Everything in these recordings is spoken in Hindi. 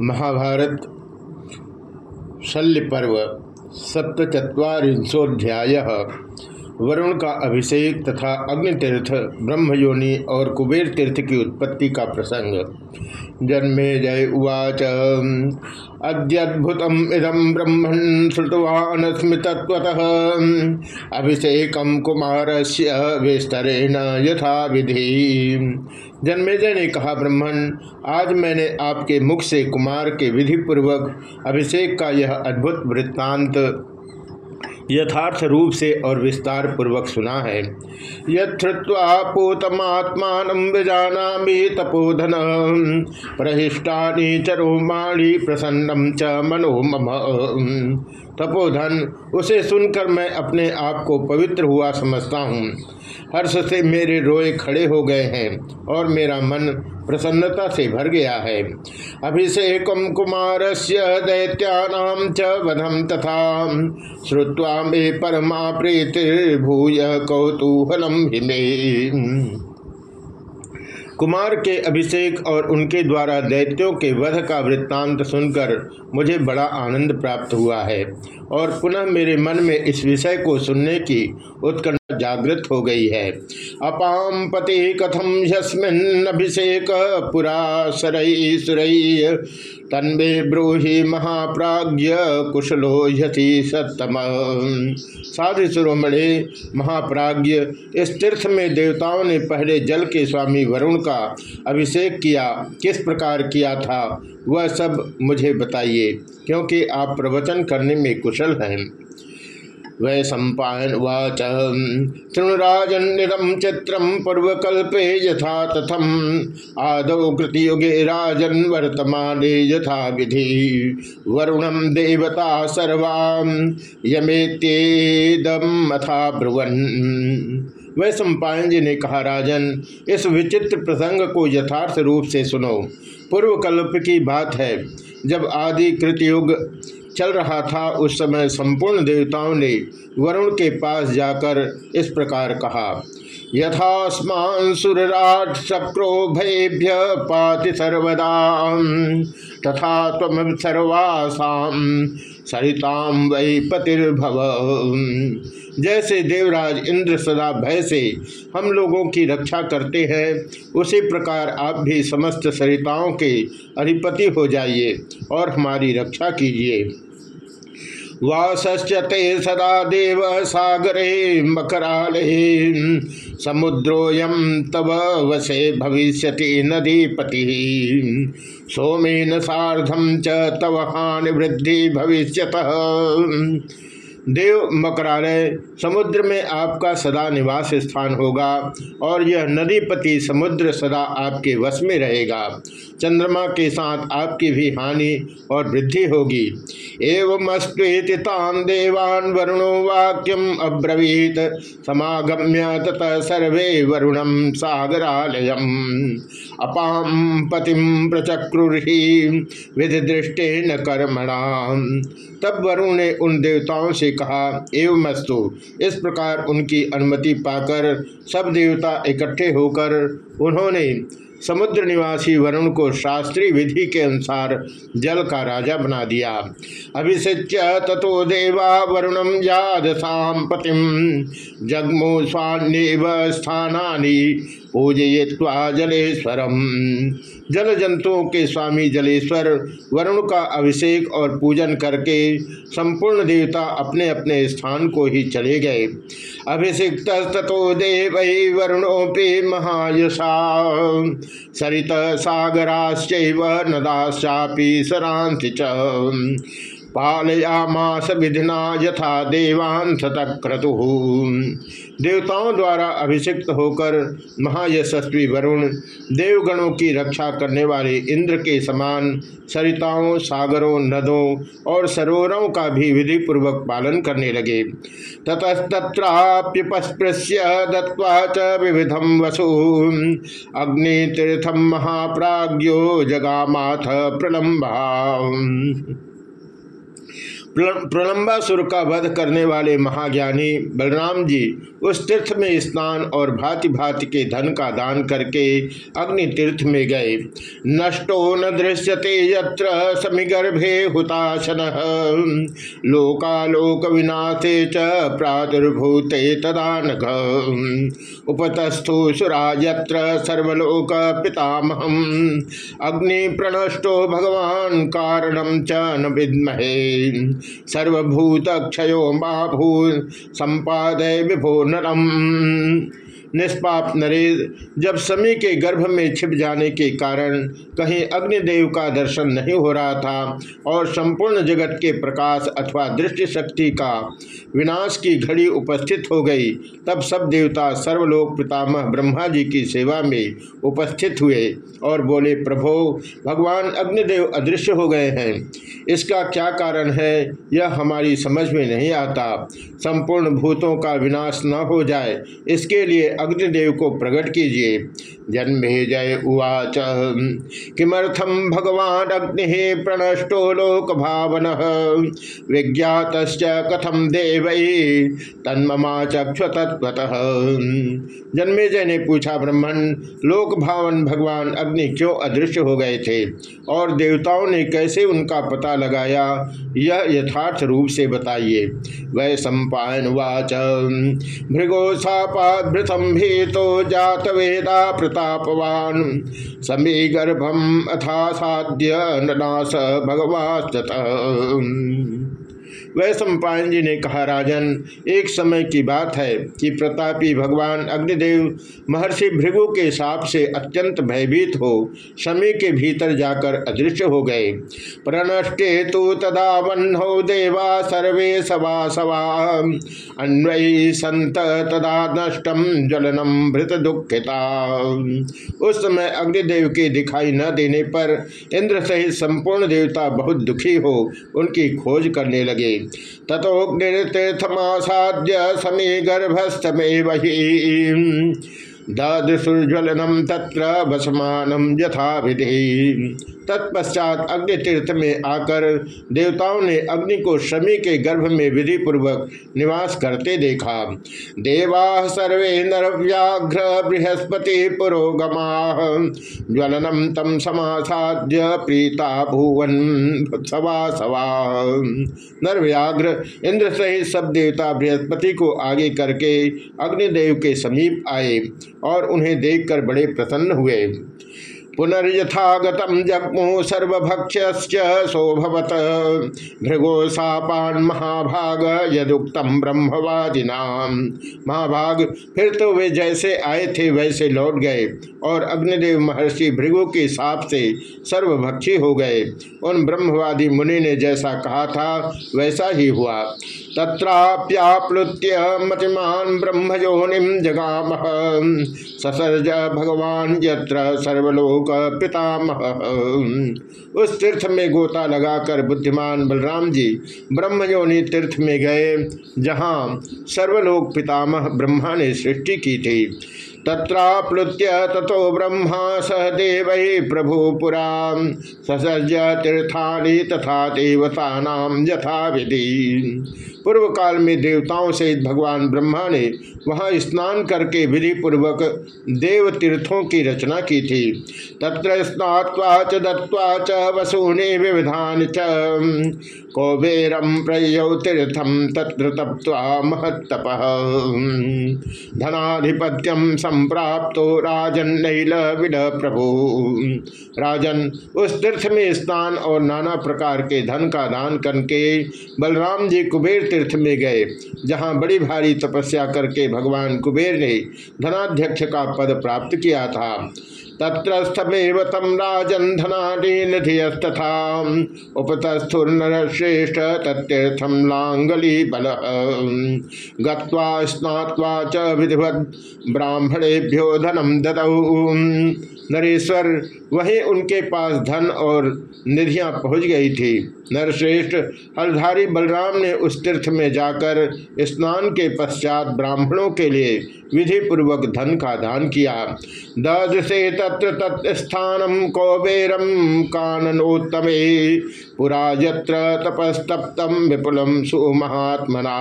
महाभारत शल्य पर्व सप्तचत्वारिंशोध्याय वरुण का अभिषेक तथा अग्नि तीर्थ ब्रह्मयोनि और कुबेर तीर्थ की उत्पत्ति का प्रसंग। जन्मे जय उवाच। अद्युत इदम ब्रह्मण श्रुतवान स्मृतत्वतः अभिषेक कुमार से विस्तरेण यथा विधि जन्मेजय ने कहा ब्रह्मण आज मैंने आपके मुख से कुमार के विधि पूर्वक अभिषेक का यह अद्भुत वृत्तांत यथार्थ रूप से और विस्तार पूर्वक सुना है। यत्वा पूतमात्मान विजाना तपोधन प्रहिष्टानी चरोमाणी प्रसन्नम च मनोमम तपोधन, उसे सुनकर मैं अपने आप को पवित्र हुआ समझता हूँ। हर्ष से मेरे रोए खड़े हो गए हैं और मेरा मन प्रसन्नता से भर गया है। अभिषेक कुमार से दैत्यानाम च वधम तथा श्रुवा मे परमा प्रीतिर्भूय कौतूहलम हिमे कुमार के अभिषेक और उनके द्वारा दैत्यों के वध का वृत्तांत सुनकर मुझे बड़ा आनंद प्राप्त हुआ है और पुनः मेरे मन में इस विषय को सुनने की उत्कंठा जागृत हो गई है। अपाम पति कथम यस्मिन अभिषेक पुरा सरई सुरई। तन्मे ब्रूहि महाप्राज्य कुशलो यथि सत्तम। साधु सुरोमणे महाप्राज्य इस तीर्थ में देवताओं ने पहले जल के स्वामी वरुण का अभिषेक किया, किस प्रकार किया था, वह सब मुझे बताइए, क्योंकि आप प्रवचन करने में कुशल हैं। वै सम्पायन वाच तृणराजन्यम चित्रम पूर्वकल्पे यथा तथम। आदौ कृतयुगे राजन वर्तमान यथा विधि वरुणम देवता सर्वा यमेत्येदम अथा ब्रुवन। वै सम्पायन जी ने कहा, राजन, इस विचित्र प्रसंग को यथार्थ रूप से सुनो। पूर्व कल्प की बात है, जब आदि कृतयुग चल रहा था उस समय संपूर्ण देवताओं ने वरुण के पास जाकर इस प्रकार कहा, यथास्मान सुरराट शक्रो भयभ्य पाति सर्वदा तथा तम सर्वासाम सरिताम वै पतिर्भव। जैसे देवराज इंद्र सदा भय से हम लोगों की रक्षा करते हैं, उसी प्रकार आप भी समस्त सरिताओं के अधिपति हो जाइए और हमारी रक्षा कीजिए। वासश्चते सदा देव सागरे मकराले। समुद्रोयम तव वसे भविष्यति नदीपति। सोमेन साधम च तव हानि वृद्धि भविष्यत। देव मकरालय, समुद्र में आपका सदा निवास स्थान होगा और यह नदीपति समुद्र सदा आपके वश में रहेगा। चंद्रमा के साथ आपकी भी हानि और वृद्धि होगी। एवं तान देवान वरुणो वाक्यम अब्रवीत। समागम्य ततः सर्वे वरुणम सागरालयम। अपाम पतिम प्रचक्रुर्ही विधि दृष्टि न कर्मणा तब वरुण ने उन देवताओं से कहा एवं मस्तु इस प्रकार उनकी अनुमति पाकर सब देवता इकट्ठे होकर उन्होंने समुद्र निवासी वरुण को शास्त्रीय विधि के अनुसार जल का राजा बना दिया। अभिषिच्य तथो देवा वरुणम यादसाम पतिम जगमो स्वान्यव स्थानी पूजय्वा जलेश्वरम। जल जंतुओं के स्वामी जलेश्वर, वरुण का अभिषेक और पूजन करके संपूर्ण देवता अपने अपने स्थान को ही चले गए। अभिषिक्त तथो देव वरुणोपि महायशा सरित सागराश नदाश्चापी सरांति पालयामास विधिना यथा देवान क्रतु देवताओं द्वारा अभिषिक्त होकर महायशस्वी वरुण, देवगणों की रक्षा करने वाले इंद्र के समान सरिताओं, सागरों, नदों और सरोवरों का भी विधि पूर्वक पालन करने लगे। ततस्तत्राप्युपस्पृश्य दत्वा च विविधम वसु। अग्नितीर्थम महाप्राज्यो जगामाथ प्रलम्बा। प्रलंबासुर का वध करने वाले महाज्ञानी बलराम जी उस तीर्थ में स्नान और भांति भांति के धन का दान करके अग्नि तीर्थ में गए। नष्टो न दृश्यते यत्र समिगर्भे हुताशन। लोकालोक विनाथे च प्रादुर्भूते तदान उपतस्थो सुरा सर्वलोक अग्नि प्रणष्टो भगवान कारणम च न विद्महे। सर्वभूत क्षयो माभू संपादय विभो नरम निष्पाप नरेश जब समी के गर्भ में छिप जाने के कारण कहीं अग्निदेव का दर्शन नहीं हो रहा था और संपूर्ण जगत के प्रकाश अथवा दृष्टि शक्ति का विनाश की घड़ी उपस्थित हो गई, तब सब देवता सर्वलोक पितामह ब्रह्मा जी की सेवा में उपस्थित हुए और बोले, प्रभो, भगवान अग्निदेव अदृश्य हो गए हैं। इसका क्या कारण है? यह हमारी समझ में नहीं आता। संपूर्ण भूतों का विनाश न हो जाए। इसके लिए अग्निदेव को प्रकट कीजिए। जन्मे जय उवाच। किमर्थम भगवान अग्नि प्रणष्टो लोक भावन विज्ञात कथम देव? तन्ममा चक्ष तत्वतः जन्मे जय ने पूछा, ब्रह्मण लोक भावन भगवान अग्नि क्यों अदृश्य हो गए थे? और देवताओं ने कैसे उनका पता लगाया? यह यथार्थ रूप से बताइए। वै सम्पायन वाच भृगो सापाभृतम तो जात वेदा प्रतापवान। समी गर्भम अथा साध्य ननास भगवान वह सम्पायन जी ने कहा, राजन, एक समय की बात है कि प्रतापी भगवान अग्निदेव महर्षि भृगु के साप से अत्यंत भयभीत हो समय के भीतर जाकर अदृश्य हो गए। प्रणष्टे तो तदा वन्हो देवा सर्वे सवा सवा। अन्वयी संत तदा नष्टम ज्वलनम भृत दुखिता उस समय अग्निदेव के दिखाई न देने पर इंद्र सहित संपूर्ण देवता बहुत दुखी हो, उनकी खोज करने लगे। तथोग्नितीर्थमासाद्य समी गर्भस्थमे वही ददृशुज्वलनम तत्र भसमानम यथा विधि तत्पश्चात अग्नि तीर्थ में आकर देवताओं ने अग्नि को शमी के गर्भ में विधि पूर्वक निवास करते देखा। देवा सर्वे नर व्याघ्र बृहस्पति पुरोगमा ज्वलनम तम समासाद्य प्रीता भुवन सवा सवा। नरव्याघ्र इंद्र सहित सब देवता बृहस्पति को आगे करके अग्निदेव के समीप आए और उन्हें देखकर बड़े प्रसन्न हुए। पुनर्यथागत जग्मु सर्वभक्ष्य सोभवत भृगोसापान महाभाग यदुक्तम ब्रह्मवादिना। महाभाग, फिर तो वे जैसे आए थे, वैसे लौट गए और अग्निदेव महर्षि भृगु के साप से सर्वभक्षी हो गए। उन ब्रह्मवादी मुनि ने जैसा कहा था, वैसा ही हुआ। तत्राप्याप्लुत्य मतिमान ब्रह्मयोनिम जगाम। ससर्ज भगवान यत्र सर्वलोक पितामह उस तीर्थ में गोता लगाकर बुद्धिमान बलराम जी ब्रह्मयोनि तीर्थ में गए, जहाँ सर्वलोक पितामह ब्रह्मा ने सृष्टि की थी। तत्राप्लुत्य तथो ब्रह्मा सह देव प्रभु पुरा ससज तीर्थानि तथा देवता यथा विधि पूर्व काल में देवताओं से भगवान ब्रह्मा ने वहाँ स्नान करके विधि पूर्वक देव तीर्थों की रचना की थी। तत्र स्नात्वा च दत्वा च, वसूने विविधान च। कौबेरम प्रयौ तीर्थम तत्र तप्वा महत्तप। धनाधिपत्यम संप्राप्तो राजन नैल विड प्रभु राजन उस तीर्थ में स्नान और नाना प्रकार के धन का दान करके बलराम जी कुबेर में गए, जहाँ बड़ी भारी तपस्या करके भगवान कुबेर ने धनाध्यक्ष का पद प्राप्त किया था। तत्रस्थमेव तम राजन धनानिधियस्तथा उपतस्थुर्नर श्रेष्ठ तत्यर्थम लांगली बल। गत्वा स्नात्वा च विधिवत ब्राह्मणेभ्यो धनम ददऊ नरेश्वर, वही उनके पास धन और निधियाँ पहुँच गई थी। नरश्रेष्ठ हलधारी बलराम ने उस तीर्थ में जाकर स्नान के पश्चात ब्राह्मणों के लिए विधि पूर्वक धन का दान किया। दस से तत्र तत्स्थानम कौबेरम काननोत्तमे पुरा यत्र तपस्तप्तम विपुलम सुमहात्मना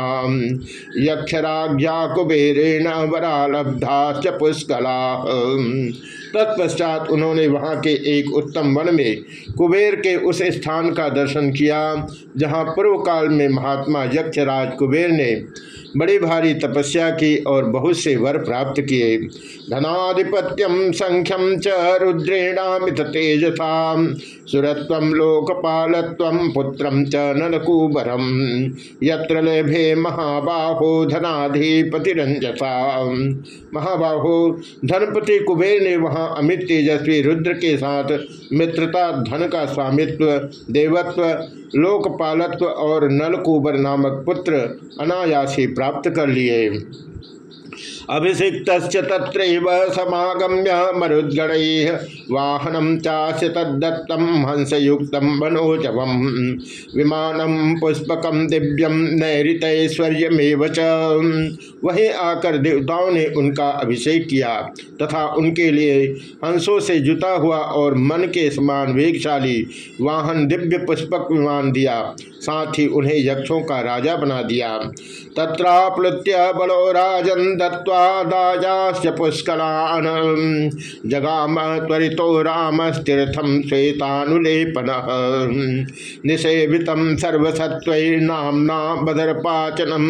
यक्षराज्ञा कुबेरेण वरालब्धा च पुष्कला। तत्पश्चात उन्होंने वहाँ के एक उत्तम वन में कुबेर के उस स्थान का दर्शन किया, जहाँ पूर्व काल में महात्मा यक्षराज कुबेर ने बड़ी भारी तपस्या की और बहुत से वर प्राप्त किए। धनाधिपत्यम संख्यम च रुद्रेणामित तेजसा, सुरत्व लोकपालत्व पुत्र च नलकूबरम यत्र लेभे महाबाहो धनाधिपति रंजसा महाबाहो धनपति कुबेर ने वहाँ अमित तेजस्वी रुद्र के साथ मित्रता, धन का स्वामित्व, देवत्व, लोकपालत्व और नलकूबर नामक पुत्र अनायासी प्राप्त कर लिए। अभिषिक्त तत्र समागम्य मरुद्गण वाहनम चाश तदत्तम हंसयुक्त मनोजवम विमानम पुष्पक दिव्यम नैतैश्वर्यमेव वहीं आकर देवताओं ने उनका अभिषेक किया तथा उनके लिए हंसों से जुता हुआ और मन के समान वेगशाली वाहन, दिव्य पुष्पक विमान दिया। साथ ही उन्हें यक्षों का राजा बना दिया। तत्राप्लुत्य बलो राजन दत्वादायाश्च पुष्कलान जगाम त्वरितो रामस्तीर्थम श्वेतानुलेपन। निषेवित सर्वसत्वनामना बदरपाचनम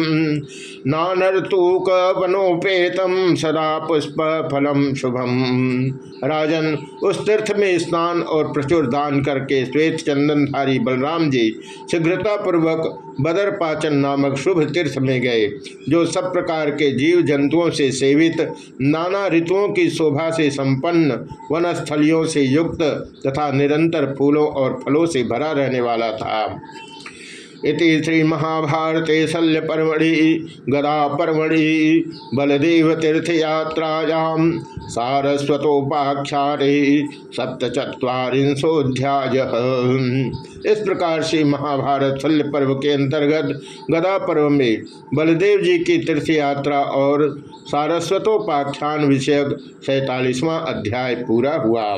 नानर्तूक वनोपेतम सदा पुष्प फलम शुभम। राजन, उस तीर्थ में स्नान और प्रचुर दान करके श्वेत चंदनधारी बलराम जी शीघ्रता पूर्वक बदर पाचन नामक शुभ तीर्थ में गए, जो सब प्रकार के जीव जंतुओं से सेवित, नाना ऋतुओं की शोभा से संपन्न, वनस्थलियों से युक्त तथा निरंतर फूलों और फलों से भरा रहने वाला था। इति श्री महाभारते शल्य परमढ़ि गदा परमढ़ि बलदेव तीर्थयात्रायाम सारस्वतोपाख्यारे सप्तचत्वारिंशोध्याय इस प्रकार से महाभारत शल्य पर्व के अंतर्गत गदा पर्व में बलदेव जी की तीर्थ यात्रा और सारस्वतोपाख्यान विषयक सैतालीसवां अध्याय पूरा हुआ।